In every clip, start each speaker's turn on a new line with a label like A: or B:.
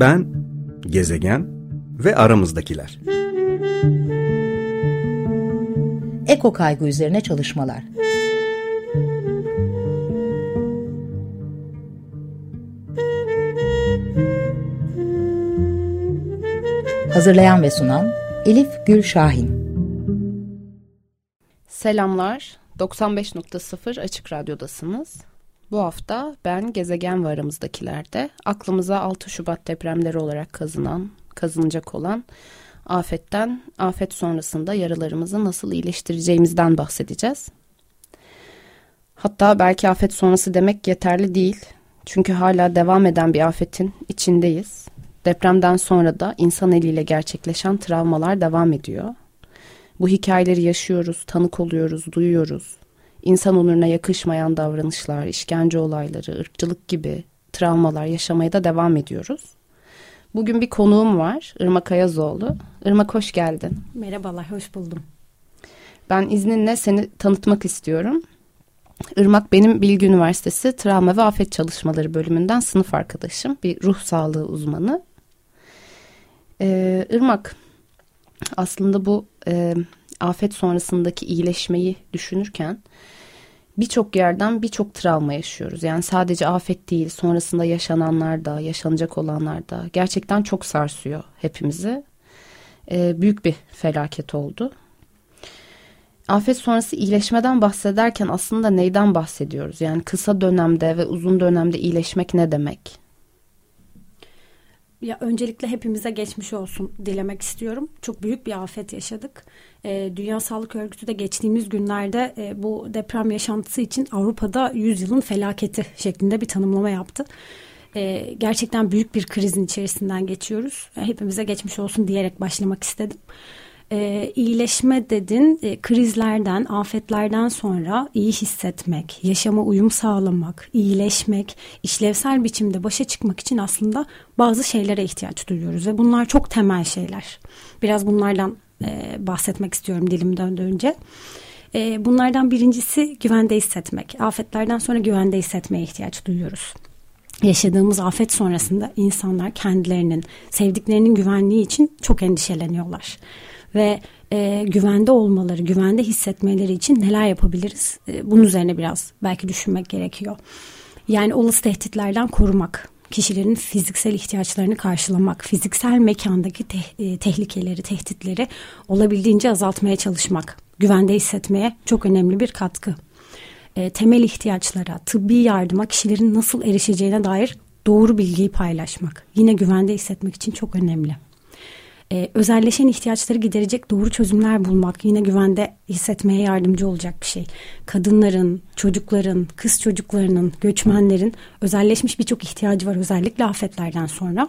A: Ben, gezegen ve aramızdakiler.
B: Eko kaygı üzerine çalışmalar. Hazırlayan ve sunan Elif Gül Şahin.
C: Selamlar. 95.0 Açık Radyo'dasınız. Bu hafta ben gezegen ve aramızdakilerde aklımıza 6 Şubat depremleri olarak kazınan, kazınacak olan afetten, afet sonrasında yaralarımızı nasıl iyileştireceğimizden bahsedeceğiz. Hatta belki afet sonrası demek yeterli değil. Çünkü hala devam eden bir afetin içindeyiz. Depremden sonra da insan eliyle gerçekleşen travmalar devam ediyor. Bu hikayeleri yaşıyoruz, tanık oluyoruz, duyuyoruz. İnsan onuruna yakışmayan davranışlar, işkence olayları, ırkçılık gibi travmalar yaşamaya da devam ediyoruz. Bugün bir konuğum var, Irmak Ayazoğlu. Irmak hoş geldin.
D: Merhabalar, hoş buldum.
C: Ben izninle seni tanıtmak istiyorum. Irmak benim Bilgi Üniversitesi Travma ve Afet Çalışmaları bölümünden sınıf arkadaşım. Bir ruh sağlığı uzmanı. Ee, Irmak, aslında bu e, afet sonrasındaki iyileşmeyi düşünürken birçok yerden birçok travma yaşıyoruz. Yani sadece afet değil sonrasında yaşananlar da yaşanacak olanlar da gerçekten çok sarsıyor hepimizi. E, büyük bir felaket oldu. Afet sonrası iyileşmeden bahsederken aslında neyden bahsediyoruz? Yani kısa dönemde ve uzun dönemde iyileşmek ne demek?
D: Ya öncelikle hepimize geçmiş olsun dilemek istiyorum. Çok büyük bir afet yaşadık. E, Dünya Sağlık Örgütü de geçtiğimiz günlerde e, bu deprem yaşantısı için Avrupa'da 100 yılın felaketi şeklinde bir tanımlama yaptı. E, gerçekten büyük bir krizin içerisinden geçiyoruz. Hepimize geçmiş olsun diyerek başlamak istedim e, iyileşme dedin e, krizlerden, afetlerden sonra iyi hissetmek, yaşama uyum sağlamak, iyileşmek, işlevsel biçimde başa çıkmak için aslında bazı şeylere ihtiyaç duyuyoruz ve bunlar çok temel şeyler. Biraz bunlardan e, bahsetmek istiyorum dilim döndüğünce. E, bunlardan birincisi güvende hissetmek. Afetlerden sonra güvende hissetmeye ihtiyaç duyuyoruz yaşadığımız afet sonrasında insanlar kendilerinin, sevdiklerinin güvenliği için çok endişeleniyorlar ve e, güvende olmaları, güvende hissetmeleri için neler yapabiliriz? E, bunun üzerine biraz belki düşünmek gerekiyor. Yani olası tehditlerden korumak, kişilerin fiziksel ihtiyaçlarını karşılamak, fiziksel mekandaki te e, tehlikeleri, tehditleri olabildiğince azaltmaya çalışmak, güvende hissetmeye çok önemli bir katkı. E, temel ihtiyaçlara, tıbbi yardıma kişilerin nasıl erişeceğine dair doğru bilgiyi paylaşmak, yine güvende hissetmek için çok önemli e, özelleşen ihtiyaçları giderecek doğru çözümler bulmak yine güvende hissetmeye yardımcı olacak bir şey. Kadınların, çocukların, kız çocuklarının, göçmenlerin özelleşmiş birçok ihtiyacı var özellikle afetlerden sonra.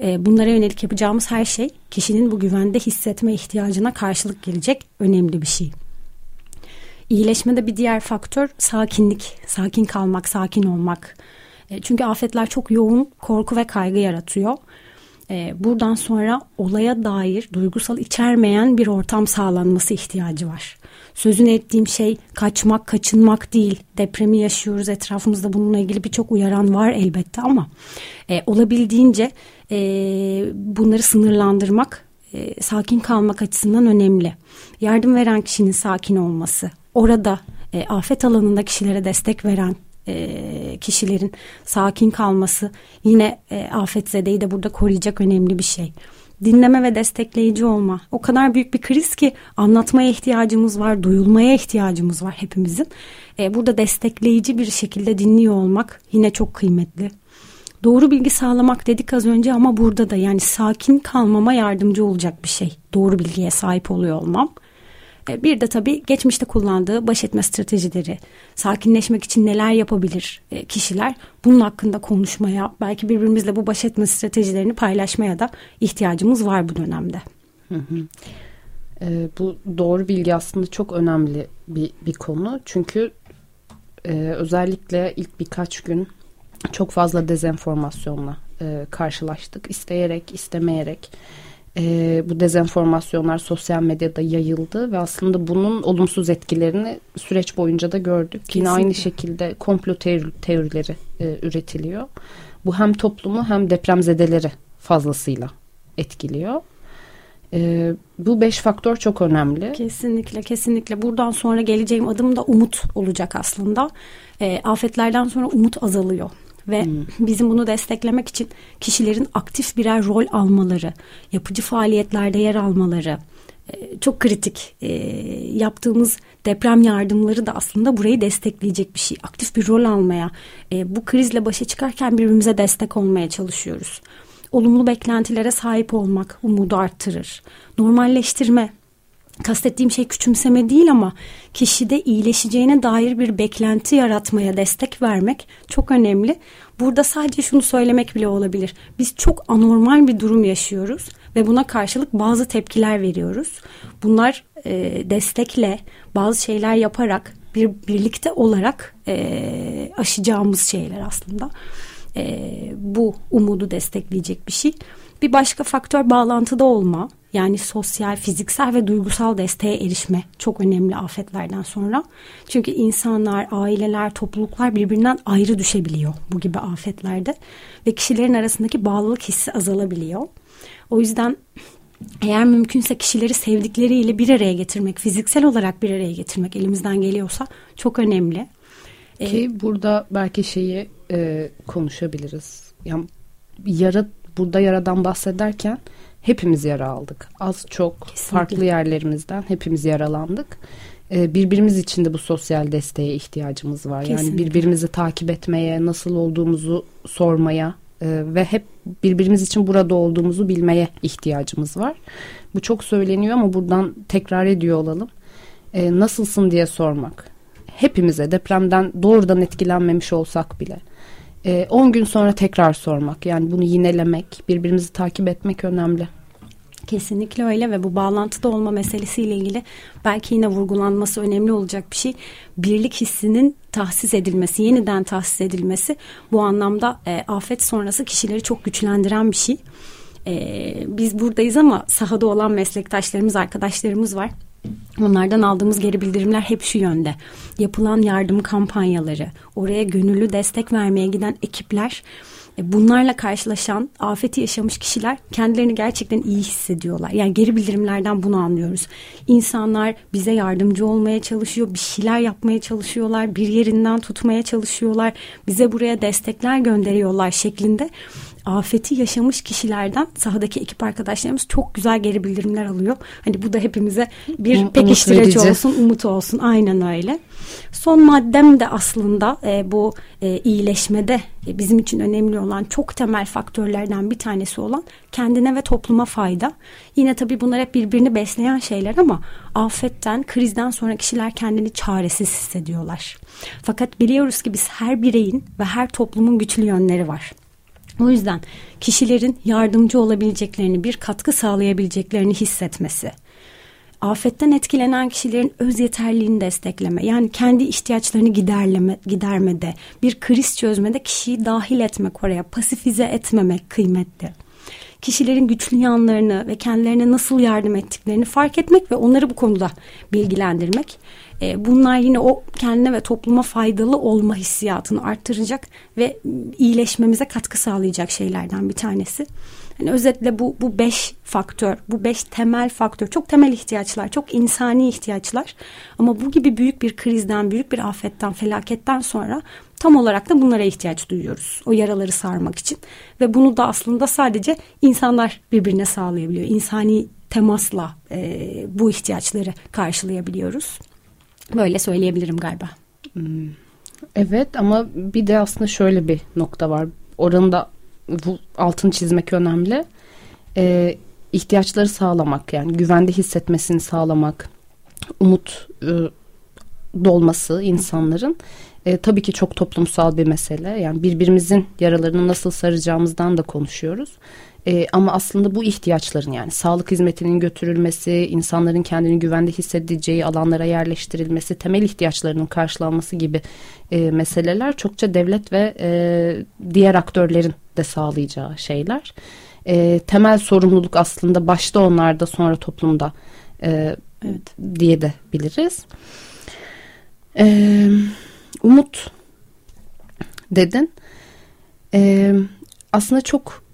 D: E, bunlara yönelik yapacağımız her şey kişinin bu güvende hissetme ihtiyacına karşılık gelecek önemli bir şey. İyileşmede bir diğer faktör sakinlik, sakin kalmak, sakin olmak. E, çünkü afetler çok yoğun korku ve kaygı yaratıyor e, buradan sonra olaya dair duygusal içermeyen bir ortam sağlanması ihtiyacı var. Sözünü ettiğim şey kaçmak, kaçınmak değil. Depremi yaşıyoruz. Etrafımızda bununla ilgili birçok uyaran var elbette ama e, olabildiğince e, bunları sınırlandırmak, e, sakin kalmak açısından önemli. Yardım veren kişinin sakin olması, orada e, afet alanında kişilere destek veren e, kişilerin sakin kalması yine e, afetzedeyi de burada koruyacak önemli bir şey. Dinleme ve destekleyici olma. O kadar büyük bir kriz ki anlatmaya ihtiyacımız var, duyulmaya ihtiyacımız var hepimizin. E, burada destekleyici bir şekilde dinliyor olmak yine çok kıymetli. Doğru bilgi sağlamak dedik az önce ama burada da yani sakin kalmama yardımcı olacak bir şey. Doğru bilgiye sahip oluyor olmam. E, bir de tabii geçmişte kullandığı baş etme stratejileri, sakinleşmek için neler yapabilir e, kişiler bunun hakkında konuşmaya, belki birbirimizle bu baş etme stratejilerini paylaşmaya da ihtiyacımız var bu dönemde. Hı hı.
C: E, bu doğru bilgi aslında çok önemli bir, bir konu. Çünkü e, özellikle ilk birkaç gün çok fazla dezenformasyonla e, karşılaştık. İsteyerek, istemeyerek e, bu dezenformasyonlar sosyal medyada yayıldı ve aslında bunun olumsuz etkilerini süreç boyunca da gördük. Kesinlikle. Yine aynı şekilde komplo teori, teorileri e, üretiliyor. Bu hem toplumu hem depremzedeleri fazlasıyla etkiliyor. E, bu beş faktör çok önemli.
D: Kesinlikle kesinlikle buradan sonra geleceğim adım da umut olacak aslında. E, afetlerden sonra umut azalıyor ve hmm. bizim bunu desteklemek için kişilerin aktif birer rol almaları, yapıcı faaliyetlerde yer almaları e, çok kritik. E, yaptığımız deprem yardımları da aslında burayı destekleyecek bir şey. Aktif bir rol almaya, e, bu krizle başa çıkarken birbirimize destek olmaya çalışıyoruz olumlu beklentilere sahip olmak umudu arttırır. Normalleştirme, kastettiğim şey küçümseme değil ama kişide iyileşeceğine dair bir beklenti yaratmaya destek vermek çok önemli. Burada sadece şunu söylemek bile olabilir. Biz çok anormal bir durum yaşıyoruz ve buna karşılık bazı tepkiler veriyoruz. Bunlar e, destekle bazı şeyler yaparak bir birlikte olarak e, aşacağımız şeyler aslında e, bu umudu destekleyecek bir şey. Bir başka faktör bağlantıda olma. Yani sosyal, fiziksel ve duygusal desteğe erişme çok önemli afetlerden sonra. Çünkü insanlar, aileler, topluluklar birbirinden ayrı düşebiliyor bu gibi afetlerde. Ve kişilerin arasındaki bağlılık hissi azalabiliyor. O yüzden eğer mümkünse kişileri sevdikleriyle bir araya getirmek, fiziksel olarak bir araya getirmek elimizden geliyorsa çok önemli.
C: Ki ee, burada belki şeyi e, konuşabiliriz. Yani yara burada yaradan bahsederken hepimiz yara aldık. Az çok Kesinlikle. farklı yerlerimizden hepimiz yaralandık. E, birbirimiz için de bu sosyal desteğe ihtiyacımız var. Kesinlikle. Yani birbirimizi takip etmeye, nasıl olduğumuzu sormaya e, ve hep birbirimiz için burada olduğumuzu bilmeye ihtiyacımız var. Bu çok söyleniyor ama buradan tekrar ediyor olalım. E, nasılsın diye sormak. Hepimize depremden doğrudan etkilenmemiş olsak bile 10 ee, gün sonra tekrar sormak yani bunu yinelemek birbirimizi takip etmek önemli.
D: Kesinlikle öyle ve bu bağlantıda olma meselesiyle ilgili belki yine vurgulanması önemli olacak bir şey. Birlik hissinin tahsis edilmesi, yeniden tahsis edilmesi bu anlamda e, afet sonrası kişileri çok güçlendiren bir şey. E, biz buradayız ama sahada olan meslektaşlarımız, arkadaşlarımız var. Onlardan aldığımız geri bildirimler hep şu yönde. Yapılan yardım kampanyaları, oraya gönüllü destek vermeye giden ekipler, e, bunlarla karşılaşan, afeti yaşamış kişiler kendilerini gerçekten iyi hissediyorlar. Yani geri bildirimlerden bunu anlıyoruz. İnsanlar bize yardımcı olmaya çalışıyor, bir şeyler yapmaya çalışıyorlar, bir yerinden tutmaya çalışıyorlar, bize buraya destekler gönderiyorlar şeklinde afeti yaşamış kişilerden sahadaki ekip arkadaşlarımız çok güzel geri bildirimler alıyor. Hani bu da hepimize bir um, pekiştirici olsun, umut olsun. Aynen öyle. Son maddem de aslında e, bu e, iyileşmede e, bizim için önemli olan çok temel faktörlerden bir tanesi olan kendine ve topluma fayda. Yine tabii bunlar hep birbirini besleyen şeyler ama afetten, krizden sonra kişiler kendini çaresiz hissediyorlar. Fakat biliyoruz ki biz her bireyin ve her toplumun güçlü yönleri var. O yüzden kişilerin yardımcı olabileceklerini, bir katkı sağlayabileceklerini hissetmesi, afetten etkilenen kişilerin öz yeterliğini destekleme, yani kendi ihtiyaçlarını giderleme, gidermede, bir kriz çözmede kişiyi dahil etmek oraya, pasifize etmemek kıymetli. Kişilerin güçlü yanlarını ve kendilerine nasıl yardım ettiklerini fark etmek ve onları bu konuda bilgilendirmek e, bunlar yine o kendine ve topluma faydalı olma hissiyatını arttıracak ve iyileşmemize katkı sağlayacak şeylerden bir tanesi. Yani özetle bu bu beş faktör, bu beş temel faktör, çok temel ihtiyaçlar, çok insani ihtiyaçlar. Ama bu gibi büyük bir krizden, büyük bir afetten, felaketten sonra tam olarak da bunlara ihtiyaç duyuyoruz. O yaraları sarmak için ve bunu da aslında sadece insanlar birbirine sağlayabiliyor. İnsani temasla e, bu ihtiyaçları karşılayabiliyoruz. Böyle söyleyebilirim galiba.
C: Hmm. Evet ama bir de aslında şöyle bir nokta var. Oranın da bu altın çizmek önemli. Ee, ihtiyaçları sağlamak yani güvende hissetmesini sağlamak, umut e, dolması insanların e, tabii ki çok toplumsal bir mesele. Yani birbirimizin yaralarını nasıl saracağımızdan da konuşuyoruz. E, ama aslında bu ihtiyaçların yani sağlık hizmetinin götürülmesi, insanların kendini güvende hissedeceği alanlara yerleştirilmesi, temel ihtiyaçlarının karşılanması gibi e, meseleler çokça devlet ve e, diğer aktörlerin de sağlayacağı şeyler. E, temel sorumluluk aslında başta onlarda sonra toplumda e, evet. diye de biliriz. E, umut dedin. E, aslında çok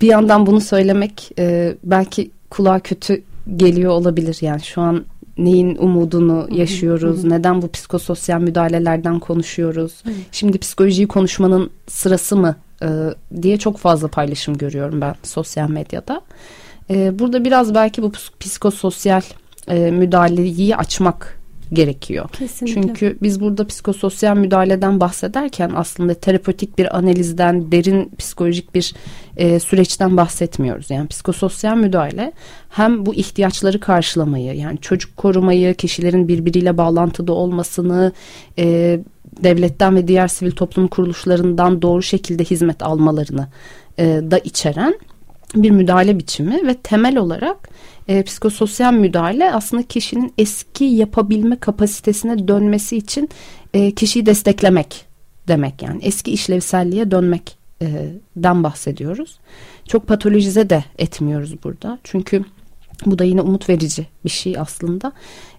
C: bir yandan bunu söylemek e, belki kulağa kötü geliyor olabilir. Yani şu an neyin umudunu yaşıyoruz? Neden bu psikososyal müdahalelerden konuşuyoruz? Şimdi psikolojiyi konuşmanın sırası mı e, diye çok fazla paylaşım görüyorum ben sosyal medyada. E, burada biraz belki bu psikososyal e, müdahaleyi açmak gerekiyor.
D: Kesinlikle.
C: Çünkü biz burada psikososyal müdahaleden bahsederken aslında terapötik bir analizden, derin psikolojik bir e, süreçten bahsetmiyoruz. Yani psikososyal müdahale hem bu ihtiyaçları karşılamayı, yani çocuk korumayı, kişilerin birbiriyle bağlantıda olmasını, e, devletten ve diğer sivil toplum kuruluşlarından doğru şekilde hizmet almalarını e, da içeren bir müdahale biçimi ve temel olarak e, psikososyal müdahale aslında kişinin eski yapabilme kapasitesine dönmesi için e, kişiyi desteklemek demek yani eski işlevselliğe dönmekten bahsediyoruz. Çok patolojize de etmiyoruz burada çünkü bu da yine umut verici bir şey aslında.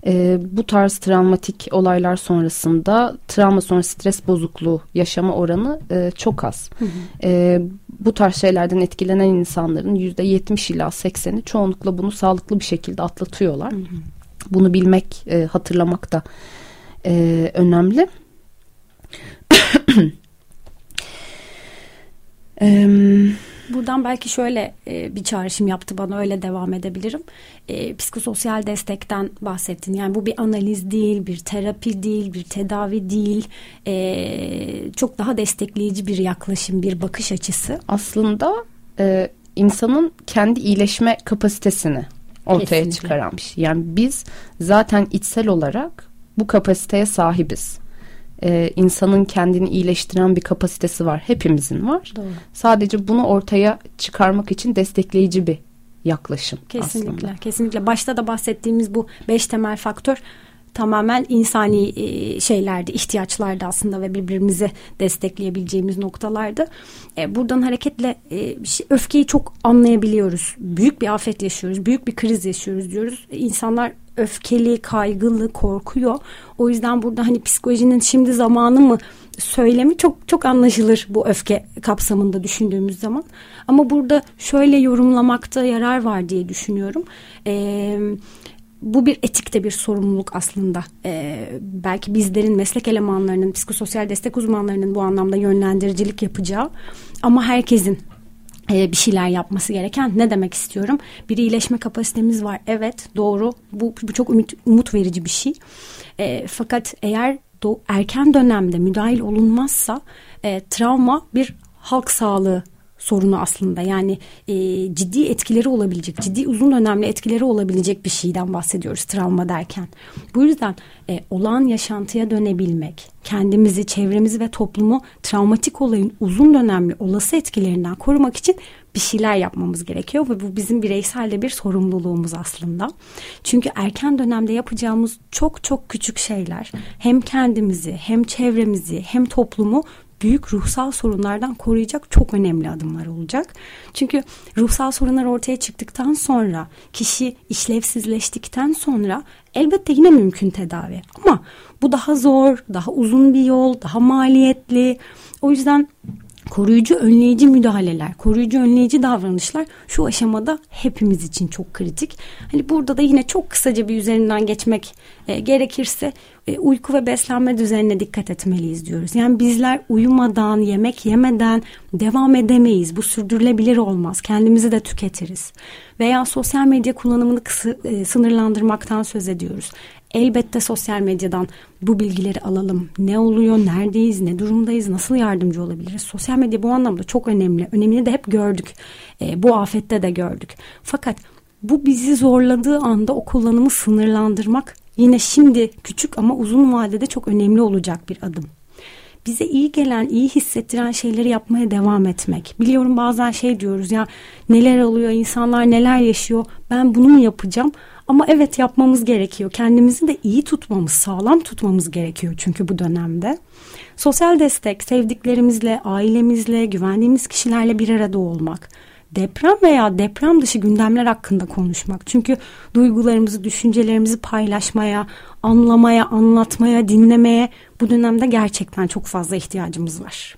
C: E, bu tarz travmatik olaylar sonrasında travma sonra stres bozukluğu yaşama oranı e, çok az. Hı hı. E, bu tarz şeylerden etkilenen insanların yüzde yetmiş ila sekseni çoğunlukla bunu sağlıklı bir şekilde atlatıyorlar. Hı hı. Bunu bilmek, e, hatırlamak da e, önemli.
D: Eee Buradan belki şöyle e, bir çağrışım yaptı bana öyle devam edebilirim. E, psikososyal destekten bahsettin. Yani bu bir analiz değil, bir terapi değil, bir tedavi değil. E, çok daha destekleyici bir yaklaşım, bir bakış açısı.
C: Aslında e, insanın kendi iyileşme kapasitesini ortaya Kesinlikle. çıkaran bir şey. Yani biz zaten içsel olarak bu kapasiteye sahibiz e, insanın kendini iyileştiren bir kapasitesi var. Hepimizin var. Doğru. Sadece bunu ortaya çıkarmak için destekleyici bir yaklaşım
D: kesinlikle,
C: aslında.
D: Kesinlikle. Başta da bahsettiğimiz bu beş temel faktör tamamen insani e, şeylerdi, ihtiyaçlardı aslında ve birbirimizi destekleyebileceğimiz noktalardı. E, buradan hareketle e, öfkeyi çok anlayabiliyoruz. Büyük bir afet yaşıyoruz, büyük bir kriz yaşıyoruz diyoruz. İnsanlar öfkeli, kaygılı, korkuyor. O yüzden burada hani psikolojinin şimdi zamanı mı söylemi çok çok anlaşılır bu öfke kapsamında düşündüğümüz zaman. Ama burada şöyle yorumlamakta yarar var diye düşünüyorum. Eee bu bir etikte bir sorumluluk aslında. Ee, belki bizlerin meslek elemanlarının, psikososyal destek uzmanlarının bu anlamda yönlendiricilik yapacağı ama herkesin bir şeyler yapması gereken ne demek istiyorum? Bir iyileşme kapasitemiz var. Evet doğru bu, bu çok umut, umut verici bir şey. E, fakat eğer do, erken dönemde müdahil olunmazsa e, travma bir halk sağlığı sorunu aslında. Yani e, ciddi etkileri olabilecek, ciddi uzun dönemli etkileri olabilecek bir şeyden bahsediyoruz travma derken. Bu yüzden e, olağan yaşantıya dönebilmek, kendimizi, çevremizi ve toplumu travmatik olayın uzun dönemli olası etkilerinden korumak için bir şeyler yapmamız gerekiyor ve bu bizim bireysel de bir sorumluluğumuz aslında. Çünkü erken dönemde yapacağımız çok çok küçük şeyler hem kendimizi hem çevremizi hem toplumu büyük ruhsal sorunlardan koruyacak çok önemli adımlar olacak. Çünkü ruhsal sorunlar ortaya çıktıktan sonra kişi işlevsizleştikten sonra elbette yine mümkün tedavi. Ama bu daha zor, daha uzun bir yol, daha maliyetli. O yüzden koruyucu önleyici müdahaleler, koruyucu önleyici davranışlar şu aşamada hepimiz için çok kritik. Hani burada da yine çok kısaca bir üzerinden geçmek e, gerekirse e, uyku ve beslenme düzenine dikkat etmeliyiz diyoruz. Yani bizler uyumadan, yemek yemeden devam edemeyiz. Bu sürdürülebilir olmaz. Kendimizi de tüketiriz. Veya sosyal medya kullanımını kısı, e, sınırlandırmaktan söz ediyoruz. Elbette sosyal medyadan bu bilgileri alalım. Ne oluyor, neredeyiz, ne durumdayız, nasıl yardımcı olabiliriz? Sosyal medya bu anlamda çok önemli. Önemini de hep gördük. E, bu afette de gördük. Fakat bu bizi zorladığı anda o kullanımı sınırlandırmak yine şimdi küçük ama uzun vadede çok önemli olacak bir adım. Bize iyi gelen, iyi hissettiren şeyleri yapmaya devam etmek. Biliyorum bazen şey diyoruz ya neler oluyor, insanlar neler yaşıyor. Ben bunu mu yapacağım? Ama evet yapmamız gerekiyor. Kendimizi de iyi tutmamız, sağlam tutmamız gerekiyor çünkü bu dönemde. Sosyal destek, sevdiklerimizle, ailemizle, güvendiğimiz kişilerle bir arada olmak. Deprem veya deprem dışı gündemler hakkında konuşmak. Çünkü duygularımızı, düşüncelerimizi paylaşmaya, anlamaya, anlatmaya, dinlemeye bu dönemde gerçekten çok fazla ihtiyacımız var.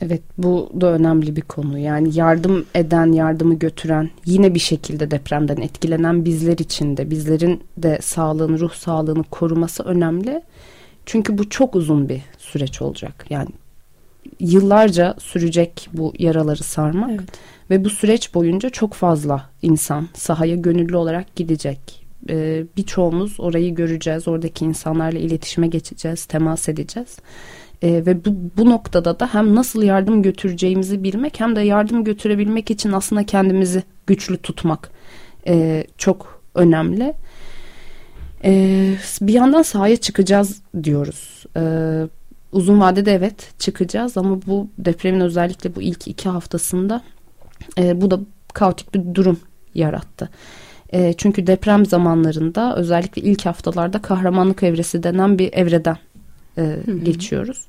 C: Evet bu da önemli bir konu. Yani yardım eden, yardımı götüren, yine bir şekilde depremden etkilenen bizler için de bizlerin de sağlığını, ruh sağlığını koruması önemli. Çünkü bu çok uzun bir süreç olacak. Yani yıllarca sürecek bu yaraları sarmak evet. ve bu süreç boyunca çok fazla insan sahaya gönüllü olarak gidecek. Ee, birçoğumuz orayı göreceğiz, oradaki insanlarla iletişime geçeceğiz, temas edeceğiz. E, ve bu, bu noktada da hem nasıl yardım götüreceğimizi bilmek hem de yardım götürebilmek için aslında kendimizi güçlü tutmak e, çok önemli. E, bir yandan sahaya çıkacağız diyoruz. E, uzun vadede evet çıkacağız ama bu depremin özellikle bu ilk iki haftasında e, bu da kaotik bir durum yarattı. E, çünkü deprem zamanlarında özellikle ilk haftalarda kahramanlık evresi denen bir evreden e, geçiyoruz.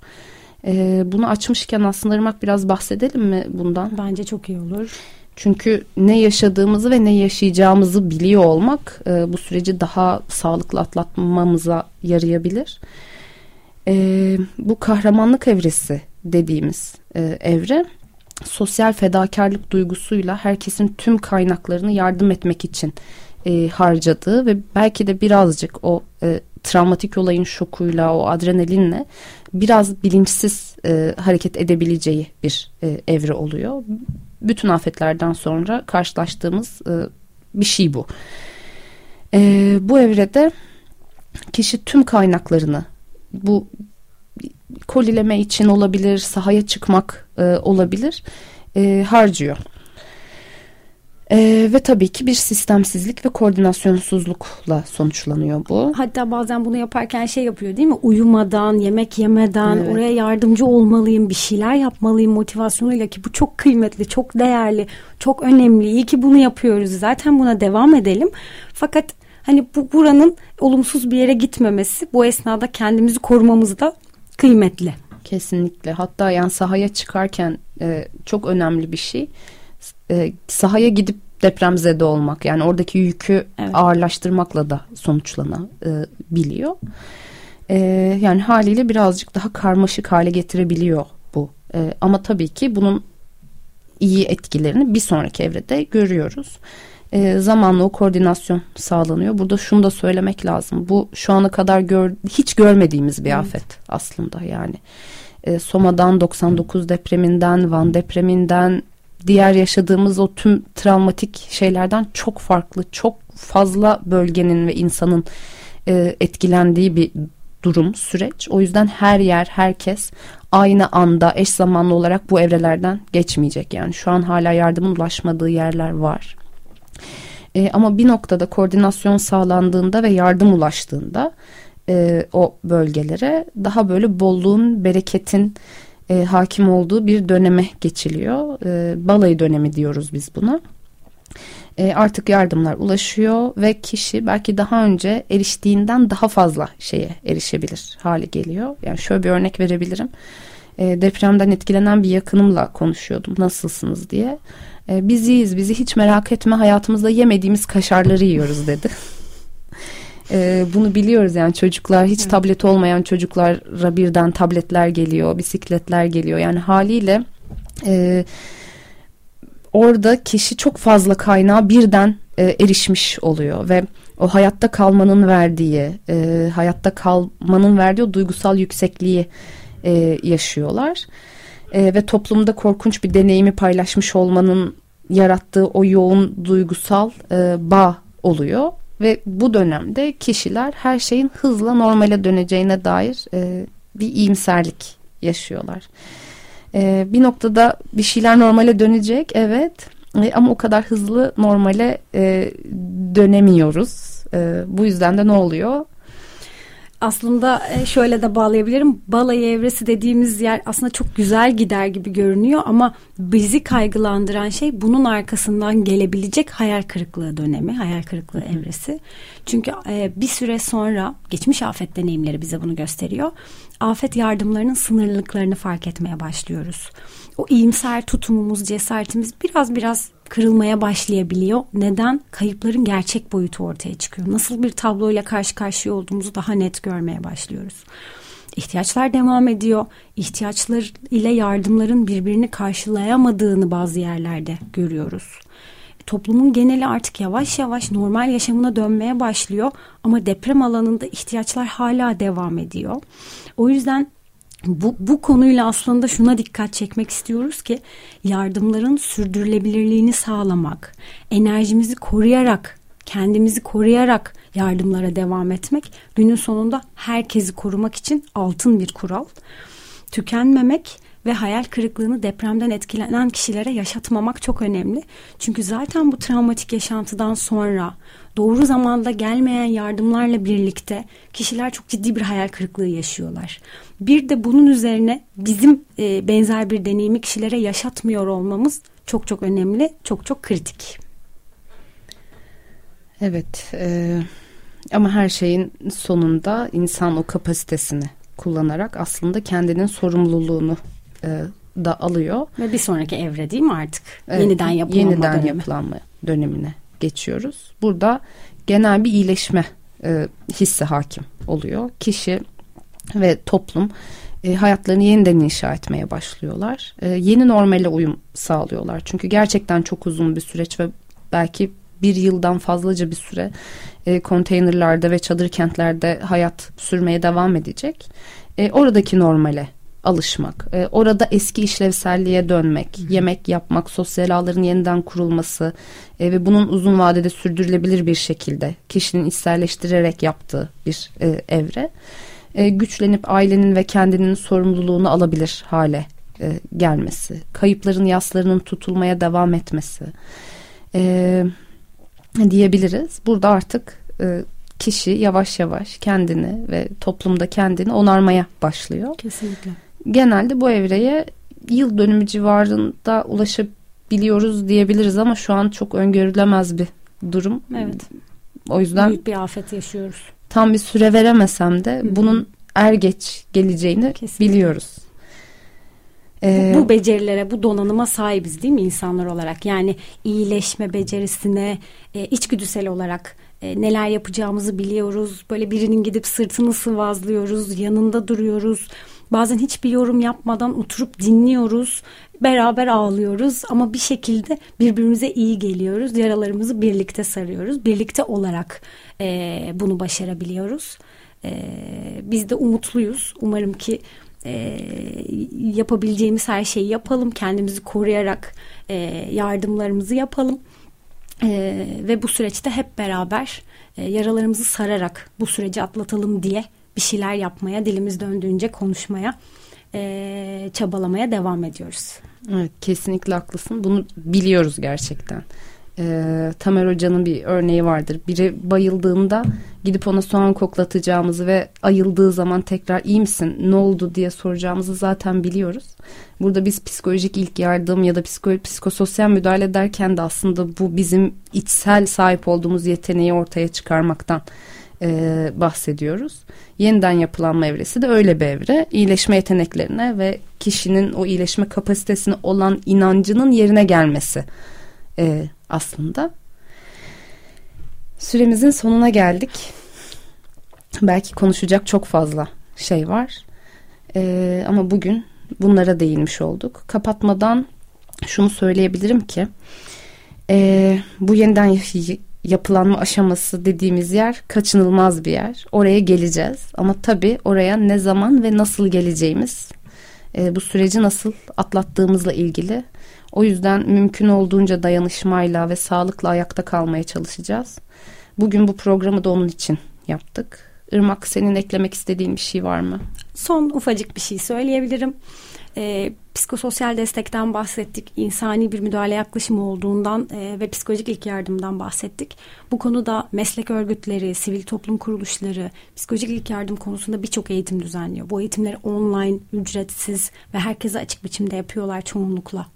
C: E, bunu açmışken aslında Irmak biraz bahsedelim mi bundan?
D: Bence çok iyi olur.
C: Çünkü ne yaşadığımızı ve ne yaşayacağımızı biliyor olmak e, bu süreci daha sağlıklı atlatmamıza yarayabilir. E, bu kahramanlık evresi dediğimiz e, evre sosyal fedakarlık duygusuyla herkesin tüm kaynaklarını yardım etmek için e, harcadığı ve belki de birazcık o e, travmatik olayın şokuyla o adrenalinle biraz bilinçsiz e, hareket edebileceği bir e, evre oluyor. Bütün afetlerden sonra karşılaştığımız e, bir şey bu. E, bu evrede kişi tüm kaynaklarını bu kolileme için olabilir, sahaya çıkmak e, olabilir e, harcıyor. Ee, ve tabii ki bir sistemsizlik ve koordinasyonsuzlukla sonuçlanıyor bu.
D: Hatta bazen bunu yaparken şey yapıyor değil mi? Uyumadan, yemek yemeden, evet. oraya yardımcı olmalıyım, bir şeyler yapmalıyım motivasyonuyla ki bu çok kıymetli, çok değerli, çok önemli. İyi ki bunu yapıyoruz. Zaten buna devam edelim. Fakat hani bu buranın olumsuz bir yere gitmemesi, bu esnada kendimizi korumamız da kıymetli.
C: Kesinlikle. Hatta yani sahaya çıkarken e, çok önemli bir şey e, sahaya gidip depremzede olmak yani oradaki yükü evet. ağırlaştırmakla da sonuçlanabiliyor. E, yani haliyle birazcık daha karmaşık hale getirebiliyor bu. E, ama tabii ki bunun iyi etkilerini bir sonraki evrede görüyoruz. E, zamanla o koordinasyon sağlanıyor. Burada şunu da söylemek lazım. Bu şu ana kadar gör, hiç görmediğimiz bir evet. afet aslında yani. E, Soma'dan 99 depreminden, Van depreminden, diğer yaşadığımız o tüm travmatik şeylerden çok farklı, çok fazla bölgenin ve insanın e, etkilendiği bir durum, süreç. O yüzden her yer, herkes aynı anda eş zamanlı olarak bu evrelerden geçmeyecek. Yani şu an hala yardımın ulaşmadığı yerler var. E, ama bir noktada koordinasyon sağlandığında ve yardım ulaştığında e, o bölgelere daha böyle bolluğun, bereketin, e, hakim olduğu bir döneme geçiliyor. E, balayı dönemi diyoruz biz buna. E, artık yardımlar ulaşıyor ve kişi belki daha önce eriştiğinden daha fazla şeye erişebilir hale geliyor. Yani şöyle bir örnek verebilirim. E, depremden etkilenen bir yakınımla konuşuyordum nasılsınız diye. E, biz iyiyiz bizi hiç merak etme hayatımızda yemediğimiz kaşarları yiyoruz dedi. E, bunu biliyoruz yani çocuklar hiç evet. tablet olmayan çocuklara birden tabletler geliyor, bisikletler geliyor. Yani haliyle e, orada kişi çok fazla kaynağa birden e, erişmiş oluyor ve o hayatta kalmanın verdiği, e, hayatta kalmanın verdiği o duygusal yüksekliği e, yaşıyorlar. E, ve toplumda korkunç bir deneyimi paylaşmış olmanın yarattığı o yoğun duygusal e, bağ oluyor. Ve bu dönemde kişiler her şeyin hızla normale döneceğine dair e, bir iyimserlik yaşıyorlar. E, bir noktada bir şeyler normale dönecek evet e, ama o kadar hızlı normale e, dönemiyoruz. E, bu yüzden de ne oluyor?
D: Aslında e, şöyle de bağlayabilirim. Balayı evresi dediğimiz yer aslında çok güzel gider gibi görünüyor ama bizi kaygılandıran şey bunun arkasından gelebilecek hayal kırıklığı dönemi, hayal kırıklığı evresi. Çünkü e, bir süre sonra geçmiş afet deneyimleri bize bunu gösteriyor. Afet yardımlarının sınırlılıklarını fark etmeye başlıyoruz. O iyimser tutumumuz, cesaretimiz biraz biraz kırılmaya başlayabiliyor. Neden? Kayıpların gerçek boyutu ortaya çıkıyor. Nasıl bir tabloyla karşı karşıya olduğumuzu daha net görmeye başlıyoruz. ihtiyaçlar devam ediyor. İhtiyaçlar ile yardımların birbirini karşılayamadığını bazı yerlerde görüyoruz. Toplumun geneli artık yavaş yavaş normal yaşamına dönmeye başlıyor ama deprem alanında ihtiyaçlar hala devam ediyor. O yüzden bu, bu konuyla aslında şuna dikkat çekmek istiyoruz ki yardımların sürdürülebilirliğini sağlamak, enerjimizi koruyarak, kendimizi koruyarak yardımlara devam etmek günün sonunda herkesi korumak için altın bir kural. Tükenmemek ve hayal kırıklığını depremden etkilenen kişilere yaşatmamak çok önemli. Çünkü zaten bu travmatik yaşantıdan sonra doğru zamanda gelmeyen yardımlarla birlikte kişiler çok ciddi bir hayal kırıklığı yaşıyorlar. Bir de bunun üzerine bizim e, benzer bir deneyimi kişilere yaşatmıyor olmamız çok çok önemli, çok çok kritik.
C: Evet, e, ama her şeyin sonunda insan o kapasitesini kullanarak aslında kendinin sorumluluğunu e, da alıyor.
D: Ve bir sonraki evre değil mi artık? Evet, yeniden yapılanma
C: yeniden dönemi. yapılanma dönemine geçiyoruz. Burada genel bir iyileşme e, hissi hakim oluyor. Kişi ve toplum e, hayatlarını yeniden inşa etmeye başlıyorlar. E, yeni normale uyum sağlıyorlar. Çünkü gerçekten çok uzun bir süreç ve belki bir yıldan fazlaca bir süre e, konteynerlarda ve çadır kentlerde hayat sürmeye devam edecek. E, oradaki normale alışmak, e, orada eski işlevselliğe dönmek, Hı. yemek yapmak, sosyal ağların yeniden kurulması e, ve bunun uzun vadede sürdürülebilir bir şekilde kişinin içselleştirerek yaptığı bir e, evre. E, güçlenip ailenin ve kendinin sorumluluğunu alabilir hale e, gelmesi, kayıpların yaslarının tutulmaya devam etmesi e, diyebiliriz. Burada artık e, kişi yavaş yavaş kendini ve toplumda kendini onarmaya başlıyor.
D: Kesinlikle
C: genelde bu evreye yıl dönümü civarında ulaşabiliyoruz diyebiliriz ama şu an çok öngörülemez bir durum.
D: Evet.
C: O yüzden
D: büyük bir afet yaşıyoruz.
C: Tam bir süre veremesem de Hı-hı. bunun er geç geleceğini Kesinlikle. biliyoruz.
D: Ee, bu, bu becerilere, bu donanıma sahibiz değil mi insanlar olarak? Yani iyileşme becerisine, e, içgüdüsel olarak e, neler yapacağımızı biliyoruz. Böyle birinin gidip sırtını sıvazlıyoruz, yanında duruyoruz Bazen hiçbir yorum yapmadan oturup dinliyoruz. Beraber ağlıyoruz ama bir şekilde birbirimize iyi geliyoruz. Yaralarımızı birlikte sarıyoruz. Birlikte olarak e, bunu başarabiliyoruz. E, biz de umutluyuz. Umarım ki e, yapabileceğimiz her şeyi yapalım. Kendimizi koruyarak e, yardımlarımızı yapalım. E, ve bu süreçte hep beraber e, yaralarımızı sararak bu süreci atlatalım diye bir şeyler yapmaya, dilimiz döndüğünce konuşmaya, e, çabalamaya devam ediyoruz.
C: Evet, kesinlikle haklısın. Bunu biliyoruz gerçekten. E, Tamer Hoca'nın bir örneği vardır. Biri bayıldığında gidip ona soğan koklatacağımızı ve ayıldığı zaman tekrar iyi misin, ne oldu diye soracağımızı zaten biliyoruz. Burada biz psikolojik ilk yardım ya da psiko, psikososyal müdahale ederken de aslında bu bizim içsel sahip olduğumuz yeteneği ortaya çıkarmaktan e, bahsediyoruz. Yeniden yapılanma evresi de öyle bir evre. İyileşme yeteneklerine ve kişinin o iyileşme kapasitesine olan inancının yerine gelmesi e, aslında. Süremizin sonuna geldik. Belki konuşacak çok fazla şey var. E, ama bugün bunlara değinmiş olduk. Kapatmadan şunu söyleyebilirim ki e, bu yeniden yapılanma aşaması dediğimiz yer kaçınılmaz bir yer. Oraya geleceğiz ama tabii oraya ne zaman ve nasıl geleceğimiz e, bu süreci nasıl atlattığımızla ilgili. O yüzden mümkün olduğunca dayanışmayla ve sağlıkla ayakta kalmaya çalışacağız. Bugün bu programı da onun için yaptık. Irmak senin eklemek istediğin bir şey var mı?
D: Son ufacık bir şey söyleyebilirim e, psikososyal destekten bahsettik, insani bir müdahale yaklaşımı olduğundan e, ve psikolojik ilk yardımdan bahsettik. Bu konuda meslek örgütleri, sivil toplum kuruluşları psikolojik ilk yardım konusunda birçok eğitim düzenliyor. Bu eğitimleri online, ücretsiz ve herkese açık biçimde yapıyorlar çoğunlukla.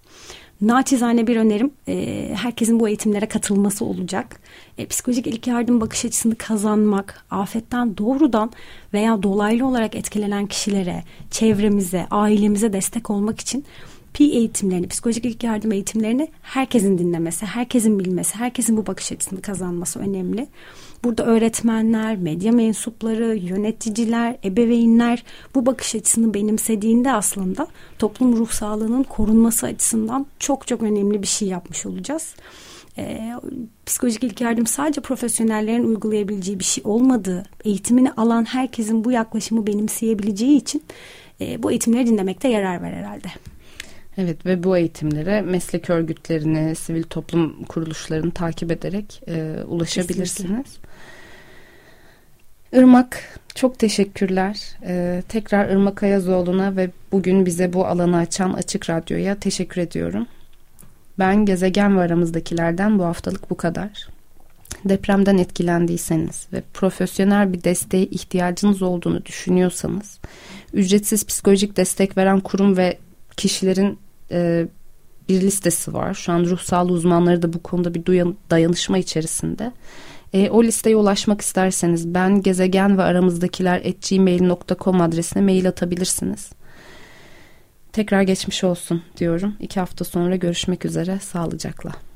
D: Naçizane bir önerim e, herkesin bu eğitimlere katılması olacak. E, psikolojik ilk yardım bakış açısını kazanmak, afetten doğrudan veya dolaylı olarak etkilenen kişilere, çevremize, ailemize destek olmak için terapi eğitimlerini, psikolojik ilk yardım eğitimlerini herkesin dinlemesi, herkesin bilmesi, herkesin bu bakış açısını kazanması önemli. Burada öğretmenler, medya mensupları, yöneticiler, ebeveynler bu bakış açısını benimsediğinde aslında toplum ruh sağlığının korunması açısından çok çok önemli bir şey yapmış olacağız. Ee, psikolojik ilk yardım sadece profesyonellerin uygulayabileceği bir şey olmadığı, eğitimini alan herkesin bu yaklaşımı benimseyebileceği için e, bu eğitimleri dinlemekte yarar var herhalde.
C: Evet ve bu eğitimlere meslek örgütlerini, sivil toplum kuruluşlarını takip ederek e, ulaşabilirsiniz. Kesinlikle. Irmak çok teşekkürler. Ee, tekrar Irmak Ayazoğlu'na ve bugün bize bu alanı açan Açık Radyo'ya teşekkür ediyorum. Ben gezegen ve aramızdakilerden bu haftalık bu kadar. Depremden etkilendiyseniz ve profesyonel bir desteğe ihtiyacınız olduğunu düşünüyorsanız, ücretsiz psikolojik destek veren kurum ve kişilerin e, bir listesi var. Şu an ruh sağlığı uzmanları da bu konuda bir dayanışma içerisinde. E, o listeye ulaşmak isterseniz ben gezegen ve aramızdakiler gmail.com adresine mail atabilirsiniz. Tekrar geçmiş olsun diyorum. İki hafta sonra görüşmek üzere. Sağlıcakla.